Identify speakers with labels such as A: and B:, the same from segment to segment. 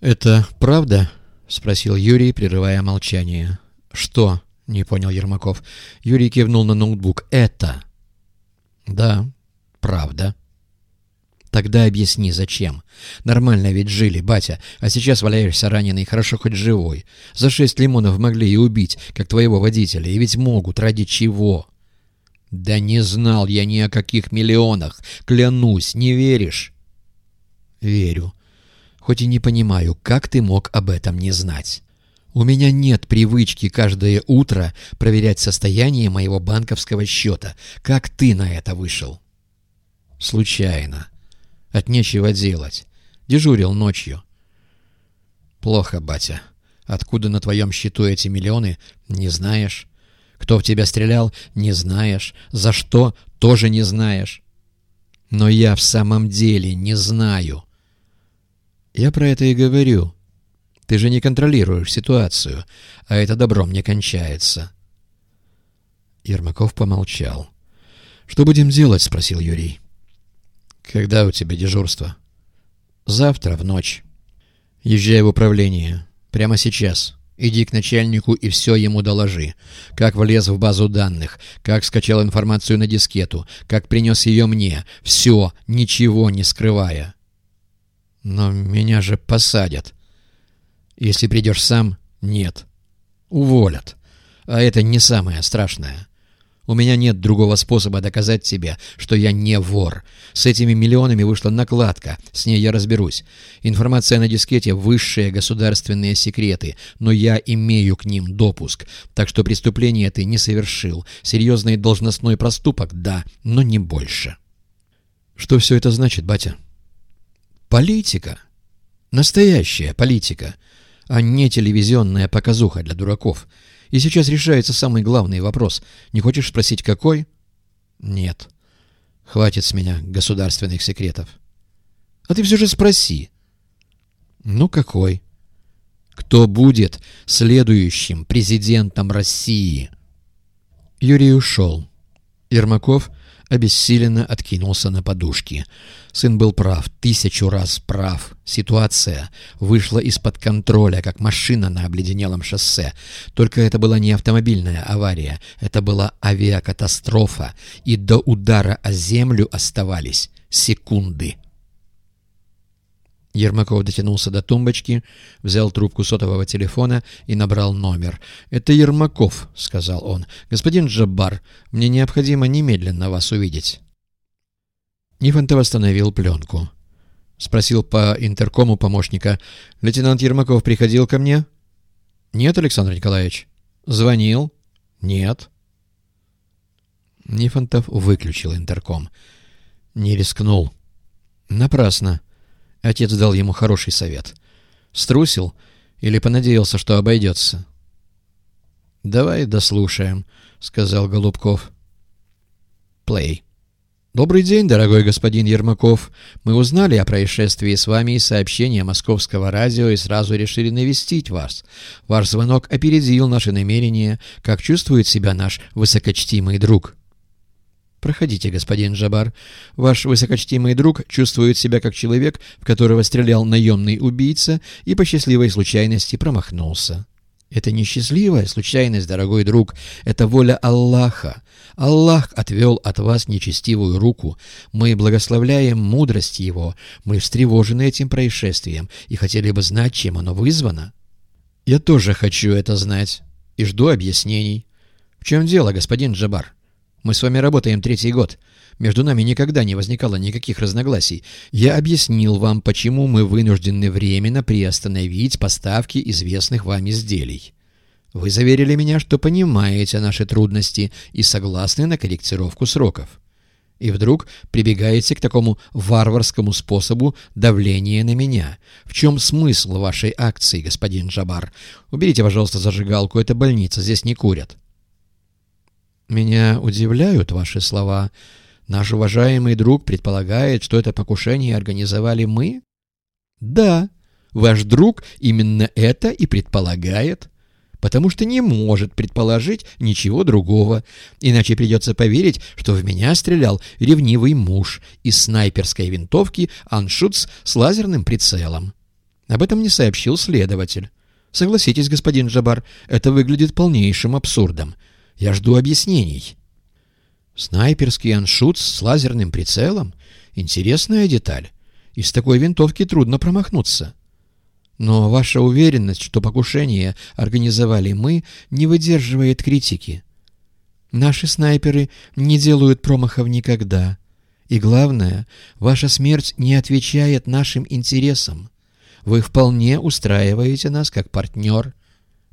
A: «Это правда?» — спросил Юрий, прерывая молчание. «Что?» — не понял Ермаков. Юрий кивнул на ноутбук. «Это?» «Да, правда». «Тогда объясни, зачем. Нормально ведь жили, батя, а сейчас валяешься раненый, хорошо хоть живой. За шесть лимонов могли и убить, как твоего водителя, и ведь могут, ради чего?» «Да не знал я ни о каких миллионах, клянусь, не веришь?» «Верю. Хоть и не понимаю, как ты мог об этом не знать. У меня нет привычки каждое утро проверять состояние моего банковского счета. Как ты на это вышел?» «Случайно. От нечего делать. Дежурил ночью». «Плохо, батя. Откуда на твоем счету эти миллионы, не знаешь. Кто в тебя стрелял, не знаешь. За что, тоже не знаешь. Но я в самом деле не знаю». «Я про это и говорю. Ты же не контролируешь ситуацию, а это добром не кончается». Ермаков помолчал. «Что будем делать?» — спросил Юрий. «Когда у тебя дежурство?» «Завтра в ночь. Езжай в управление. Прямо сейчас. Иди к начальнику и все ему доложи. Как влез в базу данных, как скачал информацию на дискету, как принес ее мне. Все, ничего не скрывая». «Но меня же посадят». «Если придешь сам, нет. Уволят. А это не самое страшное». У меня нет другого способа доказать тебе, что я не вор. С этими миллионами вышла накладка, с ней я разберусь. Информация на дискете — высшие государственные секреты, но я имею к ним допуск. Так что преступление ты не совершил. Серьезный должностной проступок — да, но не больше. Что все это значит, батя? Политика. Настоящая политика, а не телевизионная показуха для дураков — и сейчас решается самый главный вопрос. Не хочешь спросить, какой? Нет. Хватит с меня государственных секретов. А ты все же спроси. Ну, какой? Кто будет следующим президентом России? Юрий ушел. Ермаков обессиленно откинулся на подушки. Сын был прав, тысячу раз прав. Ситуация вышла из-под контроля, как машина на обледенелом шоссе. Только это была не автомобильная авария, это была авиакатастрофа, и до удара о землю оставались секунды. Ермаков дотянулся до тумбочки, взял трубку сотового телефона и набрал номер. «Это Ермаков», — сказал он. «Господин Джаббар, мне необходимо немедленно вас увидеть». Нифонтов остановил пленку. Спросил по интеркому помощника. «Лейтенант Ермаков приходил ко мне?» «Нет, Александр Николаевич». «Звонил?» «Нет». Нифонтов выключил интерком. Не рискнул. «Напрасно». Отец дал ему хороший совет. Струсил или понадеялся, что обойдется? «Давай дослушаем», — сказал Голубков. «Плей». «Добрый день, дорогой господин Ермаков. Мы узнали о происшествии с вами из сообщения московского радио и сразу решили навестить вас. Ваш звонок опередил наши намерения. Как чувствует себя наш высокочтимый друг?» «Проходите, господин Джабар. Ваш высокочтимый друг чувствует себя как человек, в которого стрелял наемный убийца и по счастливой случайности промахнулся. Это не счастливая случайность, дорогой друг, это воля Аллаха. Аллах отвел от вас нечестивую руку. Мы благословляем мудрость Его. Мы встревожены этим происшествием и хотели бы знать, чем оно вызвано. Я тоже хочу это знать и жду объяснений. В чем дело, господин Джабар?» Мы с вами работаем третий год. Между нами никогда не возникало никаких разногласий. Я объяснил вам, почему мы вынуждены временно приостановить поставки известных вам изделий. Вы заверили меня, что понимаете наши трудности и согласны на корректировку сроков. И вдруг прибегаете к такому варварскому способу давления на меня. В чем смысл вашей акции, господин Джабар? Уберите, пожалуйста, зажигалку, это больница, здесь не курят. «Меня удивляют ваши слова. Наш уважаемый друг предполагает, что это покушение организовали мы?» «Да, ваш друг именно это и предполагает» потому что не может предположить ничего другого, иначе придется поверить, что в меня стрелял ревнивый муж из снайперской винтовки «Аншутс» с лазерным прицелом. Об этом не сообщил следователь. Согласитесь, господин Джабар, это выглядит полнейшим абсурдом. Я жду объяснений. Снайперский аншут с лазерным прицелом? Интересная деталь. Из такой винтовки трудно промахнуться. Но ваша уверенность, что покушение организовали мы, не выдерживает критики. Наши снайперы не делают промахов никогда. И главное, ваша смерть не отвечает нашим интересам. Вы вполне устраиваете нас как партнер.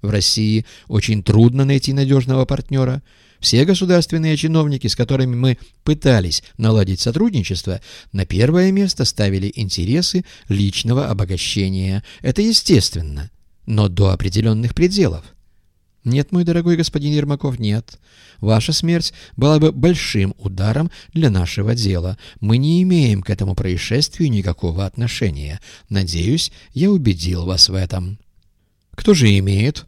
A: В России очень трудно найти надежного партнера. Все государственные чиновники, с которыми мы пытались наладить сотрудничество, на первое место ставили интересы личного обогащения. Это естественно, но до определенных пределов. Нет, мой дорогой господин Ермаков, нет. Ваша смерть была бы большим ударом для нашего дела. Мы не имеем к этому происшествию никакого отношения. Надеюсь, я убедил вас в этом. Кто же имеет?